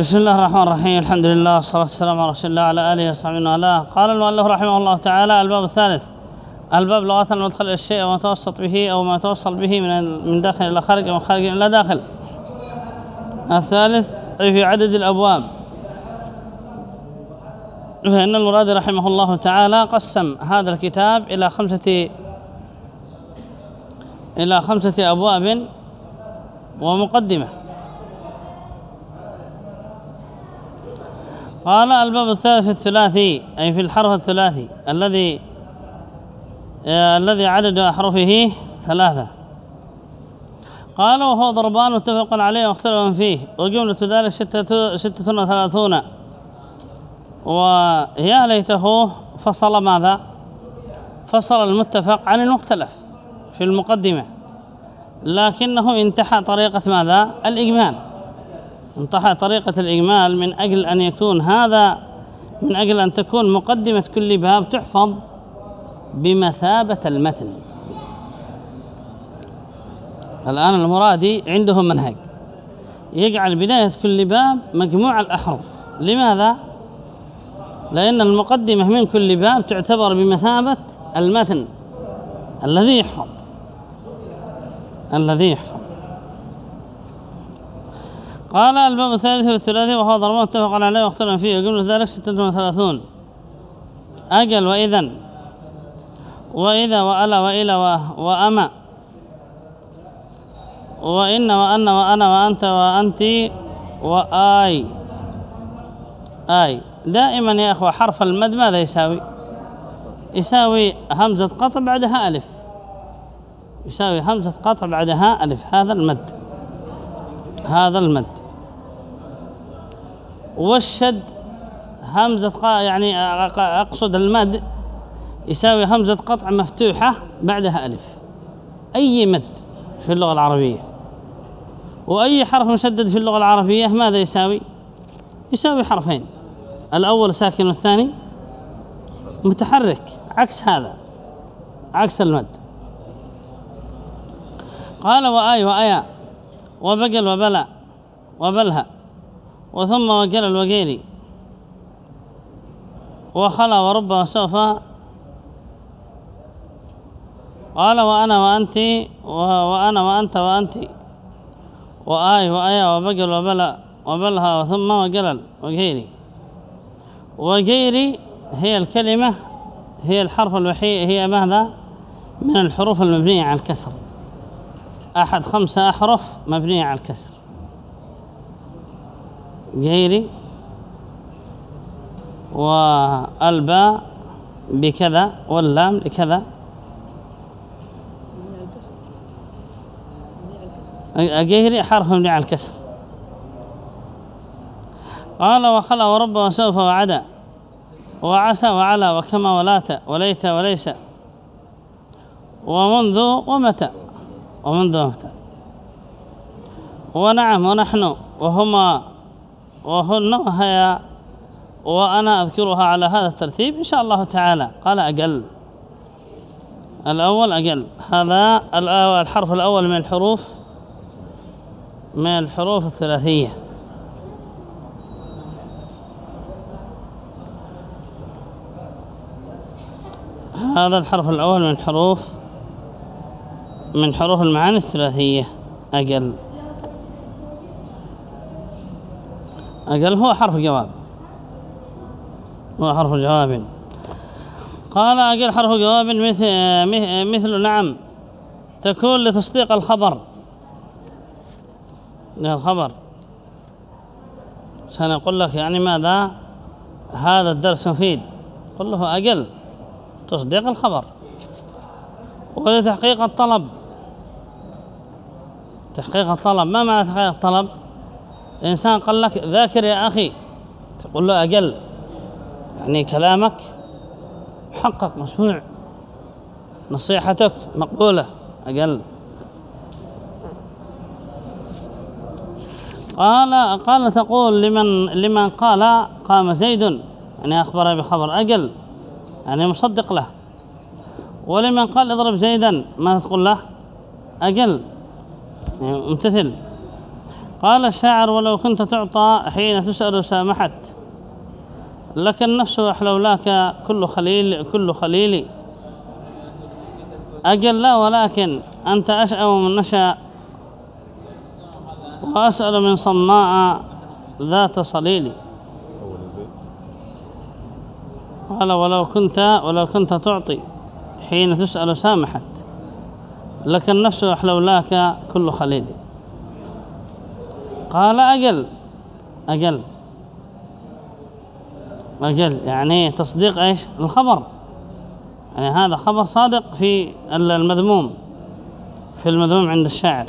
بسم الله الرحمن الرحيم الحمد لله والصلاة والسلام على رسول الله وعلى آله وصحبه وعلاه قال المؤلف رحمه الله تعالى الباب الثالث الباب لغة المدخل إلى الشيء وما توسط به أو ما توصل به من من داخل إلى خارج ومن خارج إلى داخل الثالث في عدد الأبواب فإن المراد رحمه الله تعالى قسم هذا الكتاب إلى خمسة إلى خمسة أبواب ومقدمة قال الباب الثالث في الثلاثي أي في الحرف الثلاثي الذي آه الذي عدد أحرفه ثلاثة. قال وهو ضربان متفق عليه واختلف فيه. وجملة ذلك ستة, وثلاثون. ويا ليته فصل ماذا؟ فصل المتفق عن المختلف في المقدمة. لكنه انتحى طريقة ماذا؟ الإجمال. انتحى طريقة الإجمال من أجل أن يكون هذا من أجل أن تكون مقدمة كل باب تحفظ بمثابة المتن. الآن المرادي عندهم منهج. يجعل بداية كل باب مجموع الأحرف. لماذا؟ لأن المقدمة من كل باب تعتبر بمثابة المتن. الذي يحفظ. الذي يحفظ. قال الباب الثالث والثلاثي وهو ضرب متفق عليه واختلف فيه. وجملة ذلك ستة وثلاثون. أجل وإذن. وإذا وألا وإلى وأما. وإن وأن وأنا وأنت وأنت وآي. آي. دائما يا أخوة حرف المد ماذا يساوي؟ يساوي همزة قطع بعدها ألف. يساوي همزة قطع بعدها ألف. هذا المد. هذا المد. والشد همزة يعني أقصد المد يساوي همزة قطع مفتوحة بعدها ألف. أي مد في اللغة العربية؟ وأي حرف مشدد في اللغة العربية ماذا يساوي؟ يساوي حرفين. الأول ساكن والثاني متحرك عكس هذا عكس المد. قال وآي وآيا وبقل وبلى وبلها. وثم وجل الوجيري وخلا ورب وسوف قال وأنا وأنت وأنا وأنت وأنت. وآي وآيا وبقل وبلى وبلها وثم وجلل وجيري وجيري هي الكلمة هي الحرف الوحيد هي ماذا؟ من الحروف المبنية على الكسر. أحد خمسة أحرف مبنية على الكسر. جيري والباء بكذا واللام لكذا جيري حرف مبني على الكسر. قال وخلا ورب وسوف وعدا وعسى وعلى وكما ولات وليت وليس ومنذ ومتى ومنذ ومتى. ونعم ونحن وهما وهن وهي وأنا أذكرها على هذا الترتيب إن شاء الله تعالى. قال أقل. الأول أقل. هذا الحرف الأول من الحروف من الحروف الثلاثية. هذا الحرف الأول من حروف من حروف المعاني الثلاثية. أقل. أقل هو حرف جواب. هو حرف جواب. قال أقل حرف جواب مثل, مثل نعم. تكون لتصديق الخبر. الخبر. سنقول لك يعني ماذا؟ هذا الدرس مفيد. قل له أقل. تصديق الخبر. ولتحقيق الطلب. تحقيق الطلب. ما معنى تحقيق الطلب؟ إنسان قال لك ذاكر يا أخي. تقول له أقل. يعني كلامك محقق مسموع نصيحتك مقبولة. أقل. قال قال تقول لمن لمن قال قام زيد. يعني أخبر بخبر أقل. يعني مصدق له. ولمن قال اضرب زيدا ما تقول له؟ أقل. يعني امتثل قال الشاعر ولو كنت تعطى حين تسأل سامحت لك النفس أحلولاك كل خليل كل خليل. أجل لا ولكن أنت أشأم من نشأ وأسأل من صماء ذات صليل. قال ولو كنت ولو كنت تعطي حين تسأل سامحت لك النفس أحلولاك كل خليل. قال أجل. أجل. أجل. يعني تصديق إيش؟ الخبر. يعني هذا خبر صادق في المذموم. في المذموم عند الشاعر.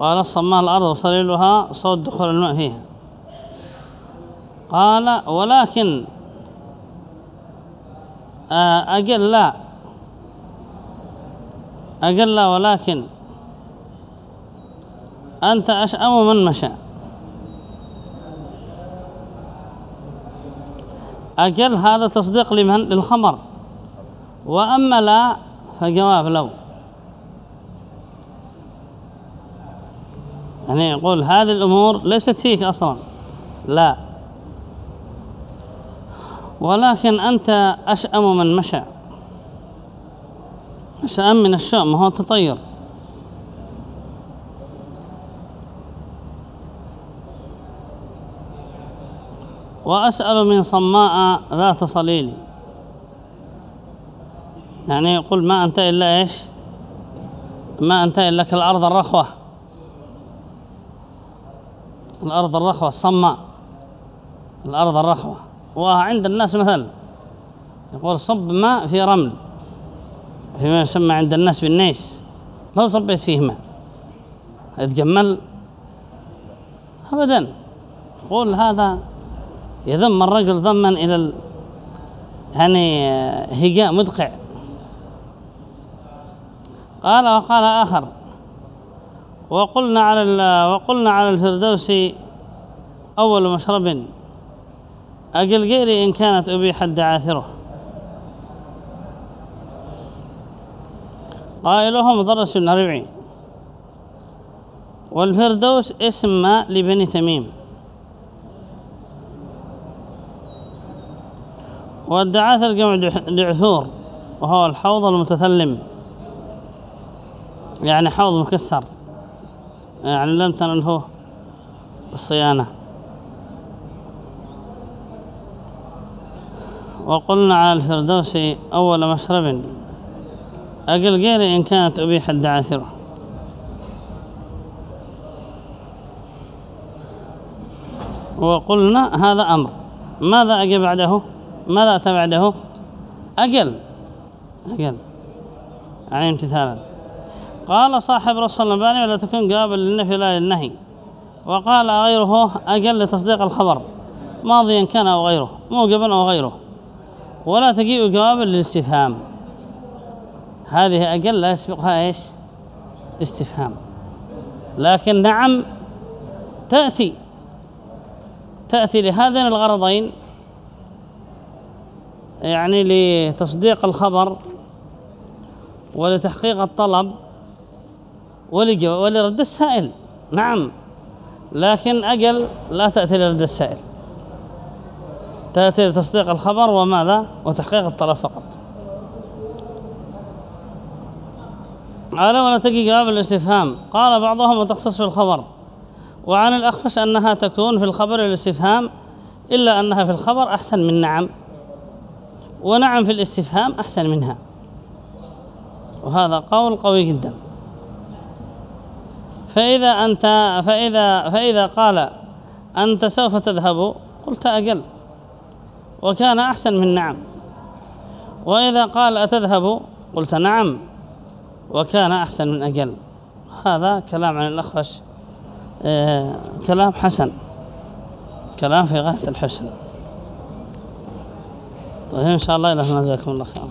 قال الصماء الأرض وصليلها صوت دخول الماء فيها. قال ولكن آه، أجل لا. أجل لا ولكن أنت أشأم من مشى أجل هذا تصديق لمن؟ للخمر. وأما لا فجواب لو يعني يقول هذه الأمور ليست فيك أصلا. لا. ولكن أنت أشأم من مشى أشأم من الشأم هو التطير وأسأل من صماء ذات صليل. يعني يقول ما أنت إلا إيش؟ ما أنت إلا كالأرض الرخوة. الأرض الرخوة الصماء. الأرض الرخوة. وعند الناس مثل يقول صب ماء في رمل. فيما يسمى عند الناس بالنيس. لو صبيت فيه ماء. يتجمل أبدا. يقول هذا يذم الرجل ضما إلى ال... يعني هجاء مدقع. قال وقال آخر وقلنا على وقلنا على الفردوس أول مشرب أجل غيري إن كانت أبيحت دعاثره قائلهم بن ربعي. والفردوس اسم لبني تميم. والدعاث الجمع دعثور وهو الحوض المتثلم يعني حوض مكسر. يعني لم تنله الصيانة وقلنا على الفردوس أول مشرب. أقل غير إن كانت أبيح الدعاثرة وقلنا هذا أمر. ماذا أجي بعده؟ ماذا أتى بعده أقل. أقل. يعني امتثالا. قال صاحب رسول الله ولا تكون قابل للنفي لا للنهي. وقال غيره أقل لتصديق الخبر. ماضيا كان أو غيره. موجبا أو غيره. ولا تجيء جوابا للاستفهام. هذه أقل لا يسبقها إيش؟ استفهام. لكن نعم تأتي. تأتي لهذين الغرضين يعني لتصديق الخبر ولتحقيق الطلب ولرد السائل. نعم لكن أجل لا تأتي لرد السائل. تأتي لتصديق الخبر وماذا؟ وتحقيق الطلب فقط. على ولا تجي جواب الاستفهام. قال بعضهم وتخصص في الخبر. وعن الأخفش أنها تكون في الخبر الاستفهام إلا أنها في الخبر أحسن من نعم. ونعم في الاستفهام أحسن منها. وهذا قول قوي جدا. فإذا أنت فإذا فإذا قال أنت سوف تذهب قلت أقل وكان أحسن من نعم. وإذا قال أتذهب قلت نعم. وكان أحسن من أقل هذا كلام عن الأخفش آه كلام حسن. كلام في غاية الحسن. طيب إن شاء الله إلى هنا. جزاكم الله خير